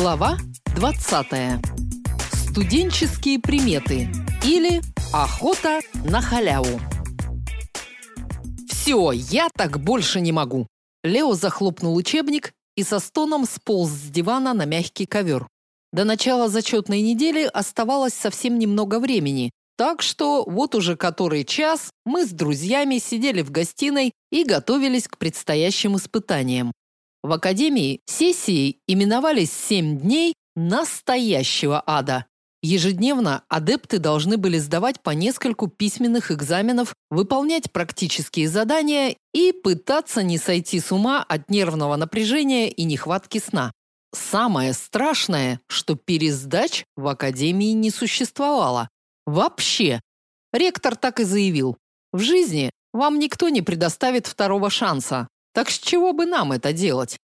Глава 20. Студенческие приметы или охота на халяву. Все, я так больше не могу. Лео захлопнул учебник и со стоном сполз с дивана на мягкий ковер. До начала зачетной недели оставалось совсем немного времени, так что вот уже который час мы с друзьями сидели в гостиной и готовились к предстоящим испытаниям. В академии сессии именовались семь дней настоящего ада. Ежедневно адепты должны были сдавать по нескольку письменных экзаменов, выполнять практические задания и пытаться не сойти с ума от нервного напряжения и нехватки сна. Самое страшное, что пересдач в академии не существовало. Вообще. Ректор так и заявил. В жизни вам никто не предоставит второго шанса. Так с чего бы нам это делать?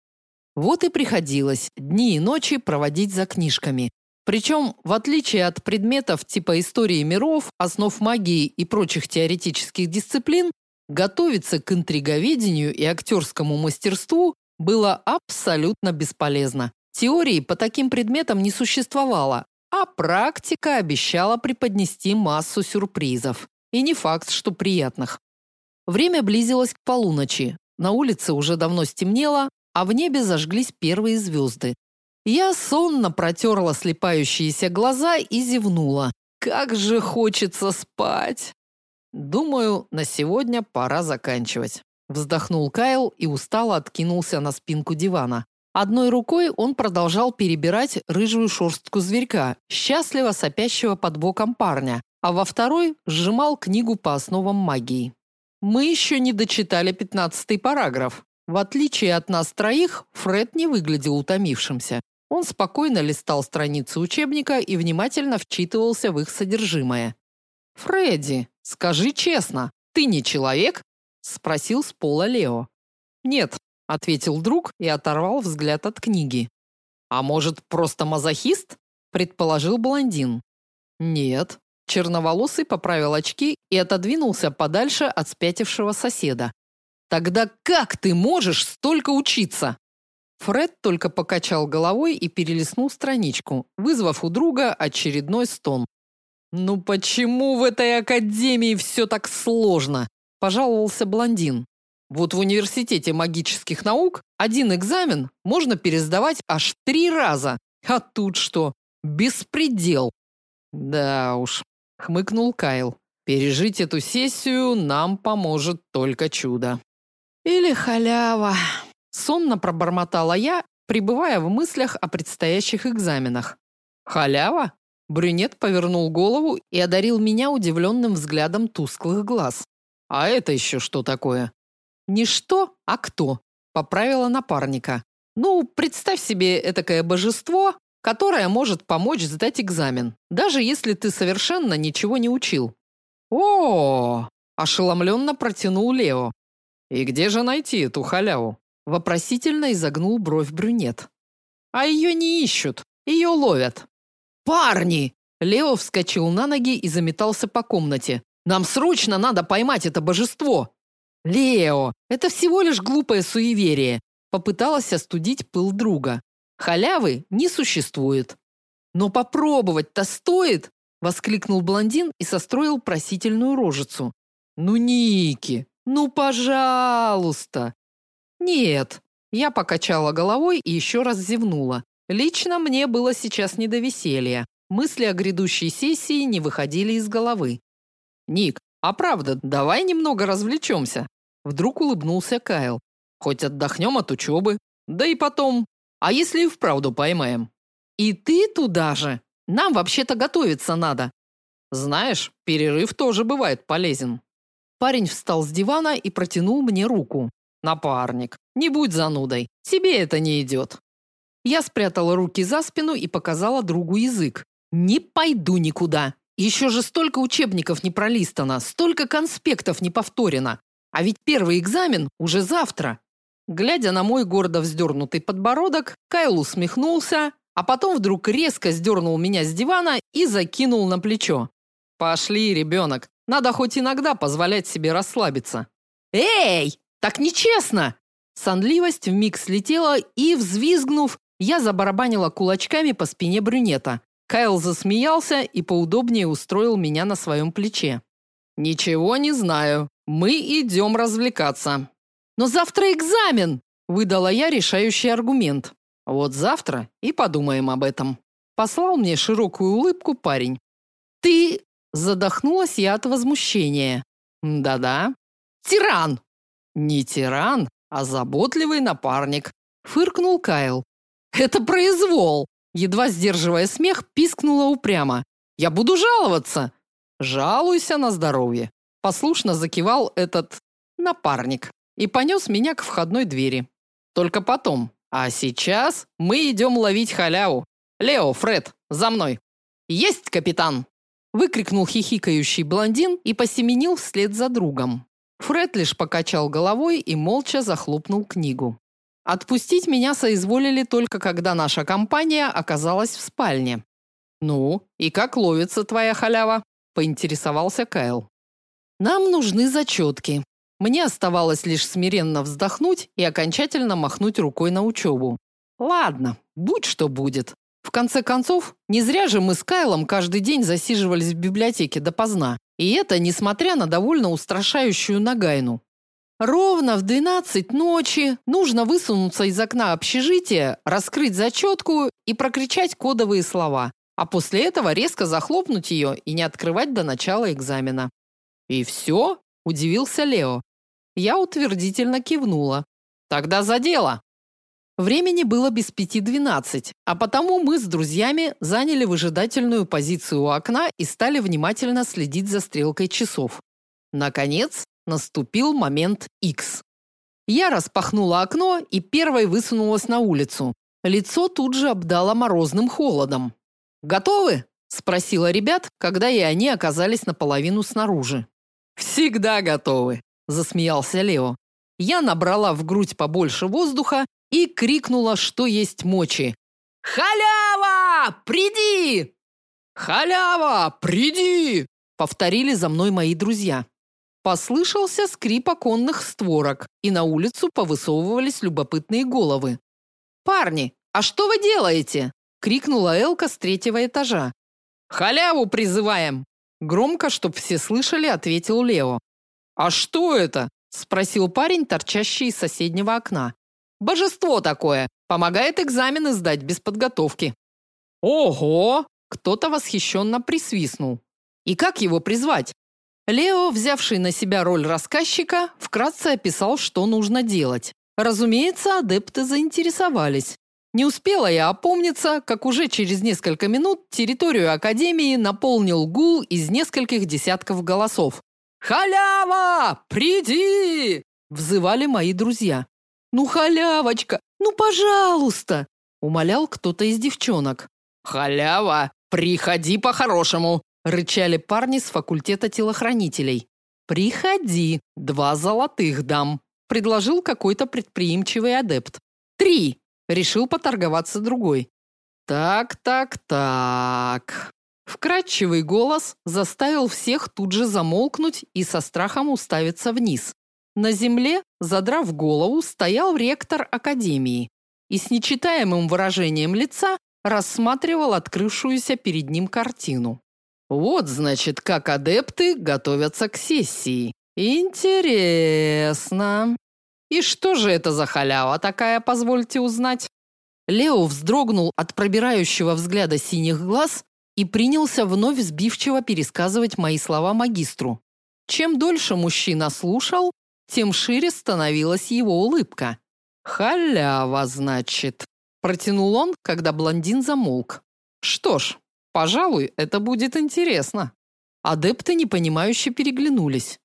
Вот и приходилось дни и ночи проводить за книжками. Причем, в отличие от предметов типа истории миров, основ магии и прочих теоретических дисциплин, готовиться к интриговедению и актерскому мастерству было абсолютно бесполезно. Теории по таким предметам не существовало, а практика обещала преподнести массу сюрпризов. И не факт, что приятных. Время близилось к полуночи. На улице уже давно стемнело, а в небе зажглись первые звезды. Я сонно протерла слепающиеся глаза и зевнула. Как же хочется спать. Думаю, на сегодня пора заканчивать. Вздохнул Кайл и устало откинулся на спинку дивана. Одной рукой он продолжал перебирать рыжую шерстку зверька, счастливо сопящего под боком парня, а во второй сжимал книгу по основам магии. Мы еще не дочитали пятнадцатый параграф. В отличие от нас троих, Фред не выглядел утомившимся. Он спокойно листал страницы учебника и внимательно вчитывался в их содержимое. "Фредди, скажи честно, ты не человек?" спросил с пола Лео. "Нет", ответил друг и оторвал взгляд от книги. "А может, просто мазохист?" предположил блондин. "Нет", черноволосый поправил очки и отодвинулся подальше от спятившего соседа. Тогда как ты можешь столько учиться? Фред только покачал головой и перелистнул страничку, вызвав у друга очередной стон. Ну почему в этой академии все так сложно? пожаловался блондин. Вот в университете магических наук один экзамен можно пересдавать аж три раза. А тут что? Беспредел. Да уж, хмыкнул Кайл. Пережить эту сессию нам поможет только чудо. Или халява. Сонно пробормотала я, пребывая в мыслях о предстоящих экзаменах. Халява? Брюнет повернул голову и одарил меня удивленным взглядом тусклых глаз. А это еще что такое? Не что, а кто? Поправила напарника. Ну, представь себе этакое божество, которое может помочь сдать экзамен, даже если ты совершенно ничего не учил. О, ошеломленно протянул Лео. И где же найти эту халяву? Вопросительно изогнул бровь брюнет. А ее не ищут, ее ловят. Парни! Лео вскочил на ноги и заметался по комнате. Нам срочно надо поймать это божество. Лео, это всего лишь глупое суеверие, попыталась остудить пыл друга. Халявы не существует. Но попробовать-то стоит, воскликнул блондин и состроил просительную рожицу. Ну, Ники, ну, пожалуйста. Нет. Я покачала головой и еще раз зевнула. Лично мне было сейчас не до веселья. Мысли о грядущей сессии не выходили из головы. Ник, а правда, давай немного развлечемся?» Вдруг улыбнулся Кайл. Хоть отдохнем от учебы. Да и потом, а если и вправду поймаем? И ты туда же? Нам вообще-то готовиться надо. Знаешь, перерыв тоже бывает полезен. Парень встал с дивана и протянул мне руку. Напарник, не будь занудой. Тебе это не идет». Я спрятала руки за спину и показала другу язык. Не пойду никуда. Еще же столько учебников не пролистано, столько конспектов не повторено. А ведь первый экзамен уже завтра. Глядя на мой гордо вздернутый подбородок, Кайл усмехнулся, а потом вдруг резко сдернул меня с дивана и закинул на плечо. Пошли, ребенок. Надо хоть иногда позволять себе расслабиться. Эй, так нечестно. Сонливость вмиг слетела и, взвизгнув, Я забарабанила кулачками по спине брюнета. Кайл засмеялся и поудобнее устроил меня на своем плече. Ничего не знаю. Мы идем развлекаться. Но завтра экзамен, выдала я решающий аргумент. Вот завтра и подумаем об этом. Послал мне широкую улыбку парень. Ты задохнулась я от возмущения. Да-да. Тиран. Не тиран, а заботливый напарник, фыркнул Кайл. Это произвол. Едва сдерживая смех, пискнула упрямо. Я буду жаловаться. Жалуйся на здоровье. Послушно закивал этот напарник и понес меня к входной двери. Только потом. А сейчас мы идем ловить халяву. Лео, Фред, за мной. Есть, капитан, выкрикнул хихикающий блондин и посеменил вслед за другом. Фред лишь покачал головой и молча захлопнул книгу. Отпустить меня соизволили только когда наша компания оказалась в спальне. Ну, и как ловится твоя халява? поинтересовался Кайл. Нам нужны зачетки. Мне оставалось лишь смиренно вздохнуть и окончательно махнуть рукой на учебу. Ладно, будь что будет. В конце концов, не зря же мы с Кайлом каждый день засиживались в библиотеке допоздна. И это несмотря на довольно устрашающую нагайну. Ровно в 12 ночи нужно высунуться из окна общежития, раскрыть зачетку и прокричать кодовые слова а после этого резко захлопнуть ее и не открывать до начала экзамена. И все? удивился Лео. Я утвердительно кивнула. Тогда за дело. Времени было без пяти двенадцать, а потому мы с друзьями заняли выжидательную позицию у окна и стали внимательно следить за стрелкой часов. Наконец, наступил момент X. Я распахнула окно и первой высунулась на улицу. Лицо тут же обдало морозным холодом. Готовы? спросила ребят, когда и они оказались наполовину снаружи. Всегда готовы, засмеялся Лео. Я набрала в грудь побольше воздуха и крикнула, что есть мочи. Халява, приди! Халява, приди! повторили за мной мои друзья. Послышался скрип оконных створок, и на улицу повысовывались любопытные головы. Парни, а что вы делаете? крикнула Элка с третьего этажа. Халяву призываем, громко, чтоб все слышали, ответил Лео. А что это? спросил парень, торчащий из соседнего окна. Божество такое, помогает экзамены сдать без подготовки. Ого! Кто-то восхищенно присвистнул. И как его призвать? Лео, взявший на себя роль рассказчика, вкратце описал, что нужно делать. Разумеется, адепты заинтересовались. Не успела я опомниться, как уже через несколько минут территорию академии наполнил гул из нескольких десятков голосов. Халява, приди! взывали мои друзья. Ну халявочка, ну пожалуйста, умолял кто-то из девчонок. Халява, приходи по-хорошему, рычали парни с факультета телохранителей. Приходи, два золотых дам, предложил какой-то предприимчивый адепт. Три, Решил поторговаться другой. Так, так, так. Вкрадчивый голос заставил всех тут же замолкнуть и со страхом уставиться вниз. На земле, задрав голову, стоял ректор академии и с нечитаемым выражением лица рассматривал открывшуюся перед ним картину. Вот, значит, как адепты готовятся к сессии. Интересно. И что же это за халява такая, позвольте узнать? Лео вздрогнул от пробирающего взгляда синих глаз и принялся вновь сбивчиво пересказывать мои слова магистру. Чем дольше мужчина слушал, тем шире становилась его улыбка. Халява, значит, протянул он, когда блондин замолк. Что ж, пожалуй, это будет интересно. Адепты непонимающе переглянулись.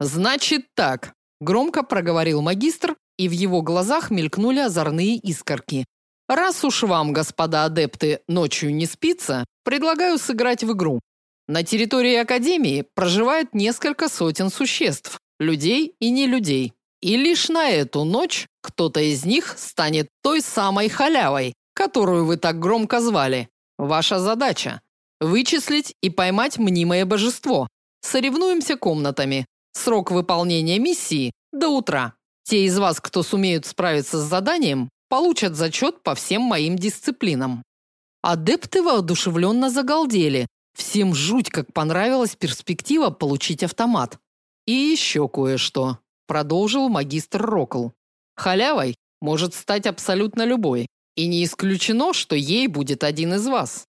Значит так, Громко проговорил магистр, и в его глазах мелькнули озорные искорки. Раз уж вам, господа адепты, ночью не спится, предлагаю сыграть в игру. На территории академии проживает несколько сотен существ, людей и не людей. И лишь на эту ночь кто-то из них станет той самой халявой, которую вы так громко звали. Ваша задача вычислить и поймать мнимое божество. Соревнуемся комнатами. Срок выполнения миссии до утра. Те из вас, кто сумеют справиться с заданием, получат зачет по всем моим дисциплинам. Адепты воодушевленно загалдели. Всем жуть как понравилась перспектива получить автомат. И еще кое-что, продолжил магистр Рокл. Халявой может стать абсолютно любой, и не исключено, что ей будет один из вас.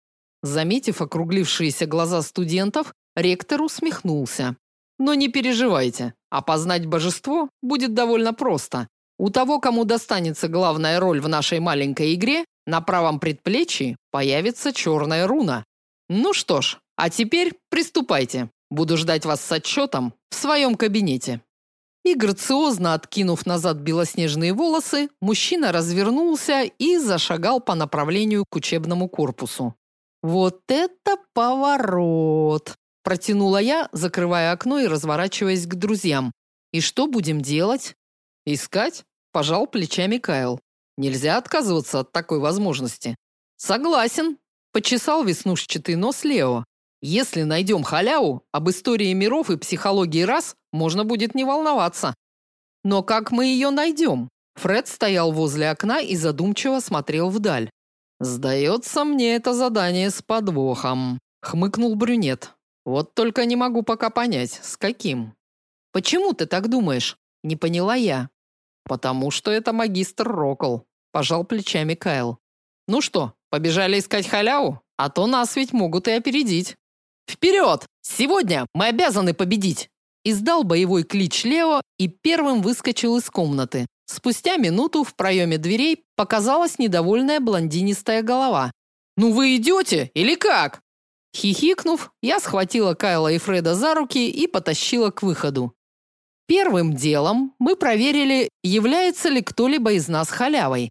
Заметив округлившиеся глаза студентов, ректор усмехнулся. Но не переживайте, опознать божество будет довольно просто. У того, кому достанется главная роль в нашей маленькой игре, на правом предплечье появится черная руна. Ну что ж, а теперь приступайте. Буду ждать вас с отчетом в своем кабинете. И грациозно откинув назад белоснежные волосы, мужчина развернулся и зашагал по направлению к учебному корпусу. Вот это поворот, протянула я, закрывая окно и разворачиваясь к друзьям. И что будем делать? Искать? Пожал плечами Кайл. Нельзя отказываться от такой возможности. Согласен, почесал веснушчатый нос Лео. Если найдем халяву, об истории миров и психологии рас можно будет не волноваться. Но как мы ее найдем? Фред стоял возле окна и задумчиво смотрел вдаль. Сдается мне это задание с подвохом, хмыкнул брюнет. Вот только не могу пока понять, с каким. Почему ты так думаешь? Не поняла я. Потому что это магистр Рокл, пожал плечами Кайл. Ну что, побежали искать халяву? А то нас ведь могут и опередить. Вперед! Сегодня мы обязаны победить. Издал боевой клич Лео и первым выскочил из комнаты. Спустя минуту в проеме дверей показалась недовольная блондинистая голова. Ну вы идете или как? Хихикнув, я схватила Кайла и Фреда за руки и потащила к выходу. Первым делом мы проверили, является ли кто-либо из нас халявой.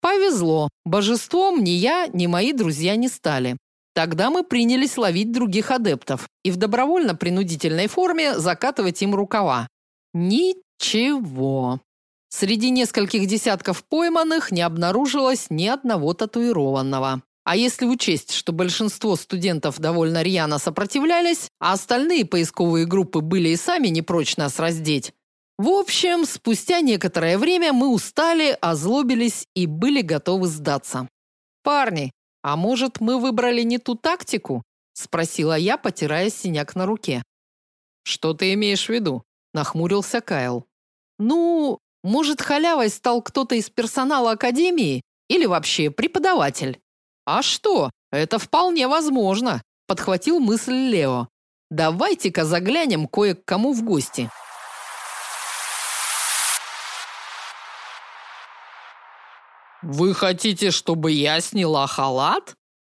Повезло. Божеством ни я, ни мои друзья не стали. Тогда мы принялись ловить других адептов и в добровольно-принудительной форме закатывать им рукава. Ничего. Среди нескольких десятков пойманных не обнаружилось ни одного татуированного. А если учесть, что большинство студентов довольно рьяно сопротивлялись, а остальные поисковые группы были и сами не прочь нас раздеть. В общем, спустя некоторое время мы устали, озлобились и были готовы сдаться. Парни, а может, мы выбрали не ту тактику? спросила я, потирая синяк на руке. Что ты имеешь в виду? нахмурился Кайл. Ну, может, халявой стал кто-то из персонала академии или вообще преподаватель? А что? Это вполне возможно, подхватил мысль Лео. Давайте-ка заглянем кое к кому в гости. Вы хотите, чтобы я сняла халат?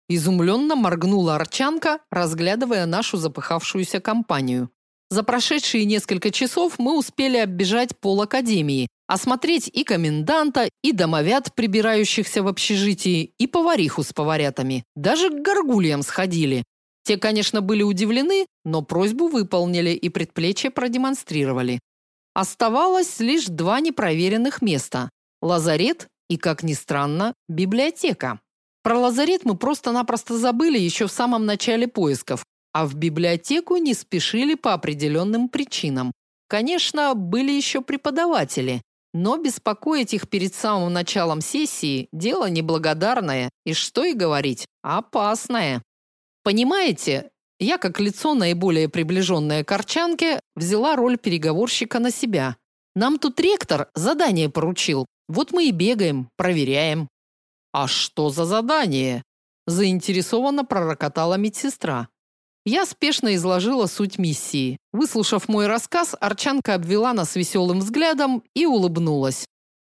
Изумленно моргнула Арчанка, разглядывая нашу запыхавшуюся компанию. За прошедшие несколько часов мы успели оббежать пол академии, осмотреть и коменданта, и домовят, прибирающихся в общежитии, и повариху с поварятами. Даже к горгульям сходили. Те, конечно, были удивлены, но просьбу выполнили и предплечье продемонстрировали. Оставалось лишь два непроверенных места: лазарет и, как ни странно, библиотека. Про лазарет мы просто-напросто забыли еще в самом начале поисков, а в библиотеку не спешили по определенным причинам. Конечно, были еще преподаватели, но беспокоить их перед самым началом сессии дело неблагодарное и что и говорить, опасное. Понимаете, я как лицо наиболее приближенное к Арчанке взяла роль переговорщика на себя. Нам тут ректор задание поручил. Вот мы и бегаем, проверяем. А что за задание? заинтересованно пророкотала медсестра. Я спешно изложила суть миссии. Выслушав мой рассказ, Арчанка обвела нас веселым взглядом и улыбнулась.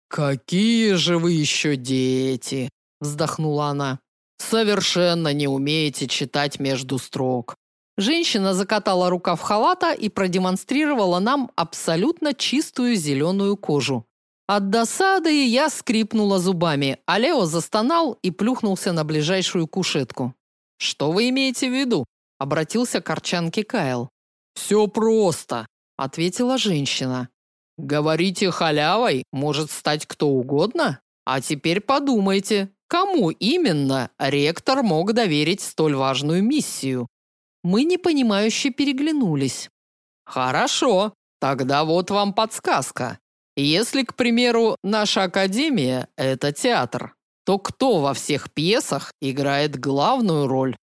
Какие же вы еще дети, вздохнула она. Совершенно не умеете читать между строк. Женщина закатала рукав халата и продемонстрировала нам абсолютно чистую зеленую кожу. От досады я скрипнула зубами, а Лео застонал и плюхнулся на ближайшую кушетку. Что вы имеете в виду? Обратился к Арчанке Кайл. «Все просто, ответила женщина. Говорите, халявой может стать кто угодно? А теперь подумайте, кому именно ректор мог доверить столь важную миссию? Мы непонимающе переглянулись. Хорошо, тогда вот вам подсказка. Если, к примеру, наша академия это театр, то кто во всех пьесах играет главную роль?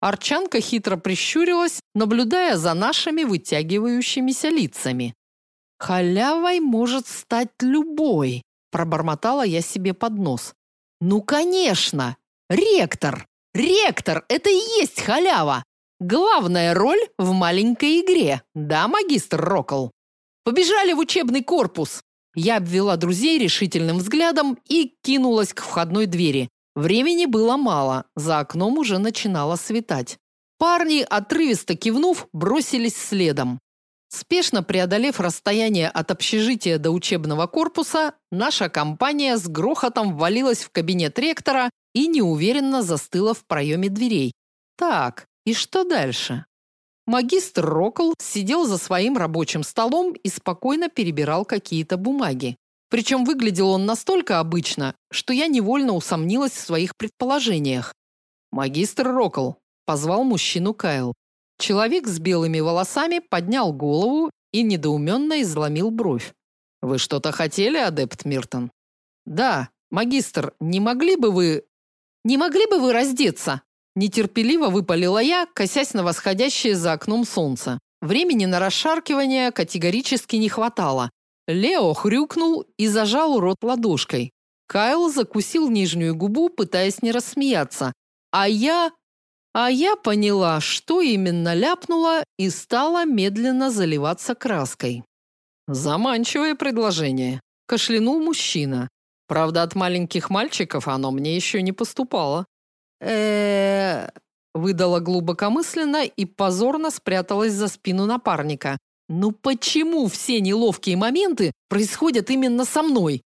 Арчанка хитро прищурилась, наблюдая за нашими вытягивающимися лицами. Халявой может стать любой, пробормотала я себе под нос. Ну, конечно, ректор. Ректор это и есть халява. Главная роль в маленькой игре. Да, магистр Рокл. Побежали в учебный корпус. Я обвела друзей решительным взглядом и кинулась к входной двери. Времени было мало, за окном уже начинало светать. Парни, отрывисто кивнув, бросились следом. Спешно преодолев расстояние от общежития до учебного корпуса, наша компания с грохотом ввалилась в кабинет ректора и неуверенно застыла в проеме дверей. Так, и что дальше? Магистр Рокл сидел за своим рабочим столом и спокойно перебирал какие-то бумаги. Причем выглядел он настолько обычно, что я невольно усомнилась в своих предположениях. Магистр Рокл позвал мужчину Кайл. Человек с белыми волосами поднял голову и недоуменно изломил бровь. Вы что-то хотели, адепт Миртон? Да, магистр, не могли бы вы Не могли бы вы раздеться? Нетерпеливо выпалила я, косясь на восходящее за окном солнце. Времени на расшаркивание категорически не хватало. Лео хрюкнул и зажал рот ладошкой. Кайл закусил нижнюю губу, пытаясь не рассмеяться. А я а я поняла, что именно ляпнула и стала медленно заливаться краской. Заманчивое предложение, кашлянул мужчина. Правда, от маленьких мальчиков оно мне еще не поступало э выдала глубокомысленно и позорно спряталась за спину напарника. Ну почему все неловкие моменты происходят именно со мной?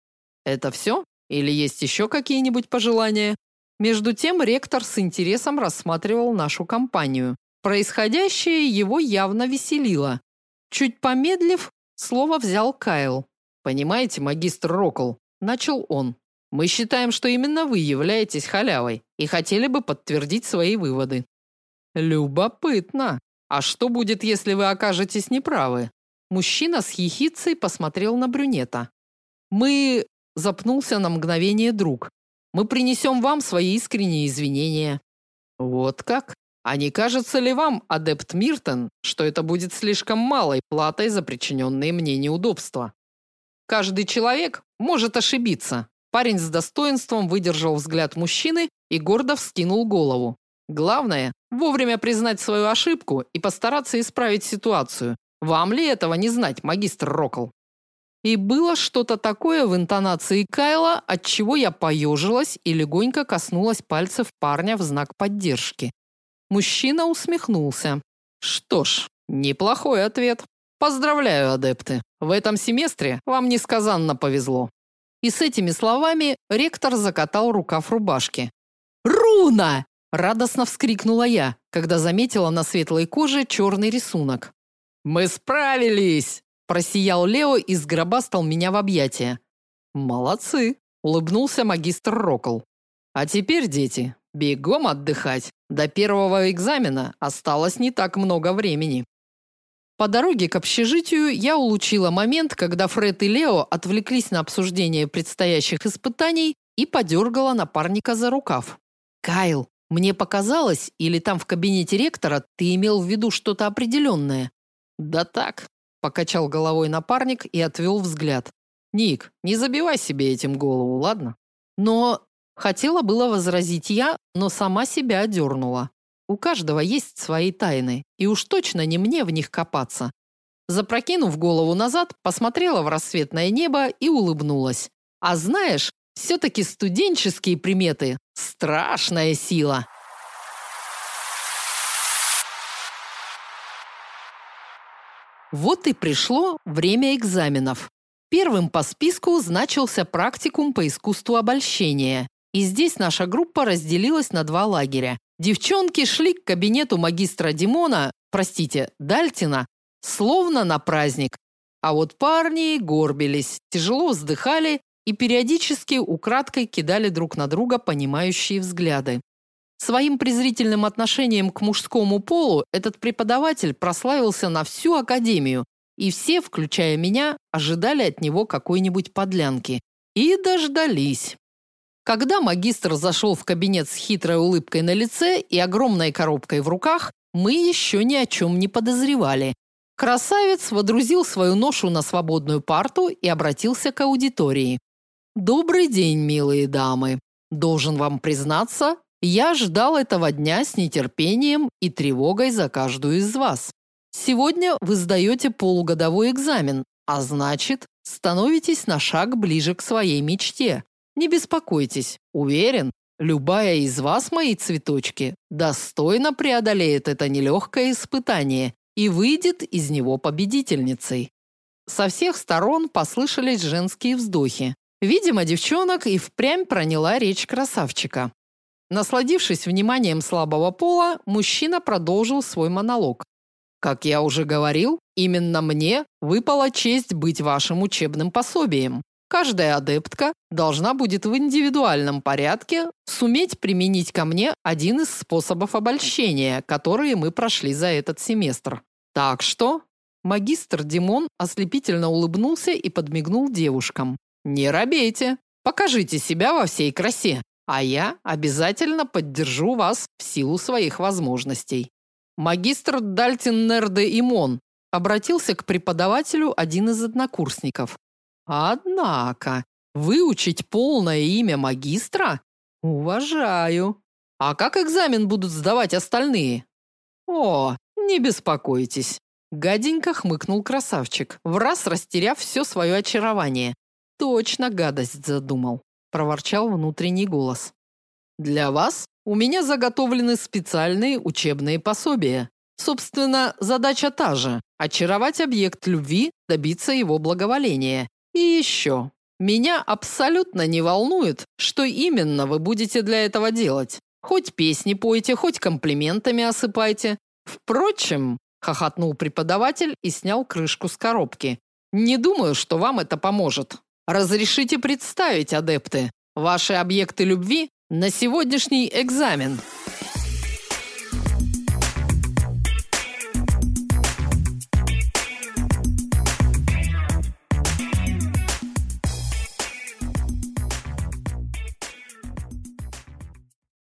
Это все? Или есть еще какие-нибудь пожелания? Между тем ректор с интересом рассматривал нашу компанию. Происходящее его явно веселило. Чуть помедлив, слово взял Кайл. Понимаете, магистр Рокл, начал он. Мы считаем, что именно вы являетесь халявой и хотели бы подтвердить свои выводы. Любопытно. А что будет, если вы окажетесь неправы? Мужчина с хихицей посмотрел на брюнета. Мы запнулся на мгновение друг. Мы принесем вам свои искренние извинения. Вот как? А не кажется ли вам, адепт Миртон, что это будет слишком малой платой за причиненные мне неудобства? Каждый человек может ошибиться, Парень с достоинством выдержал взгляд мужчины и гордо вскинул голову. Главное вовремя признать свою ошибку и постараться исправить ситуацию. Вам ли этого не знать, магистр Рокл? И было что-то такое в интонации Кайла, от чего я поежилась и легонько коснулась пальцев парня в знак поддержки. Мужчина усмехнулся. Что ж, неплохой ответ. Поздравляю, адепты. В этом семестре вам несказанно повезло. И с этими словами ректор закатал рукав рубашки. «Руна!» – радостно вскрикнула я, когда заметила на светлой коже черный рисунок. «Мы справились!» – просиял Лео и сгробастал меня в объятия. «Молодцы!» – улыбнулся магистр Рокл. «А теперь, дети, бегом отдыхать. До первого экзамена осталось не так много времени». По дороге к общежитию я улучила момент, когда Фред и Лео отвлеклись на обсуждение предстоящих испытаний и подергала напарника за рукав. Кайл, мне показалось, или там в кабинете ректора ты имел в виду что-то определенное?» Да так, покачал головой напарник и отвел взгляд. Ник, не забивай себе этим голову, ладно? Но хотела было возразить я, но сама себя одернула. У каждого есть свои тайны, и уж точно не мне в них копаться. Запрокинув голову назад, посмотрела в рассветное небо и улыбнулась. А знаешь, все таки студенческие приметы страшная сила. Вот и пришло время экзаменов. Первым по списку значился практикум по искусству обольщения. И здесь наша группа разделилась на два лагеря. Девчонки шли к кабинету магистра Димона, простите, Дальтина, словно на праздник. А вот парни горбились, тяжело вздыхали и периодически украдкой кидали друг на друга понимающие взгляды. Своим презрительным отношением к мужскому полу этот преподаватель прославился на всю академию, и все, включая меня, ожидали от него какой-нибудь подлянки. И дождались. Когда магистр зашел в кабинет с хитрой улыбкой на лице и огромной коробкой в руках, мы еще ни о чем не подозревали. Красавец водрузил свою ношу на свободную парту и обратился к аудитории. Добрый день, милые дамы. Должен вам признаться, я ждал этого дня с нетерпением и тревогой за каждую из вас. Сегодня вы сдаете полугодовой экзамен, а значит, становитесь на шаг ближе к своей мечте. Не беспокойтесь, уверен, любая из вас, мои цветочки, достойно преодолеет это нелегкое испытание и выйдет из него победительницей. Со всех сторон послышались женские вздохи. Видимо, девчонок и впрямь проняла речь красавчика. Насладившись вниманием слабого пола, мужчина продолжил свой монолог. Как я уже говорил, именно мне выпала честь быть вашим учебным пособием. Каждая адептка должна будет в индивидуальном порядке суметь применить ко мне один из способов обольщения, которые мы прошли за этот семестр. Так что магистр Димон ослепительно улыбнулся и подмигнул девушкам. Не робейте. Покажите себя во всей красе, а я обязательно поддержу вас в силу своих возможностей. Магистр Дальтин Нерде Имон обратился к преподавателю один из однокурсников. Однако, выучить полное имя магистра? Уважаю. А как экзамен будут сдавать остальные? О, не беспокойтесь. Гаденько хмыкнул красавчик, в раз растеряв все свое очарование. Точно гадость задумал, проворчал внутренний голос. Для вас у меня заготовлены специальные учебные пособия. Собственно, задача та же очаровать объект любви, добиться его благоволения и еще, меня абсолютно не волнует, что именно вы будете для этого делать. Хоть песни пойте, хоть комплиментами осыпайте. Впрочем, хохотнул преподаватель и снял крышку с коробки. Не думаю, что вам это поможет. Разрешите представить, адепты, ваши объекты любви на сегодняшний экзамен.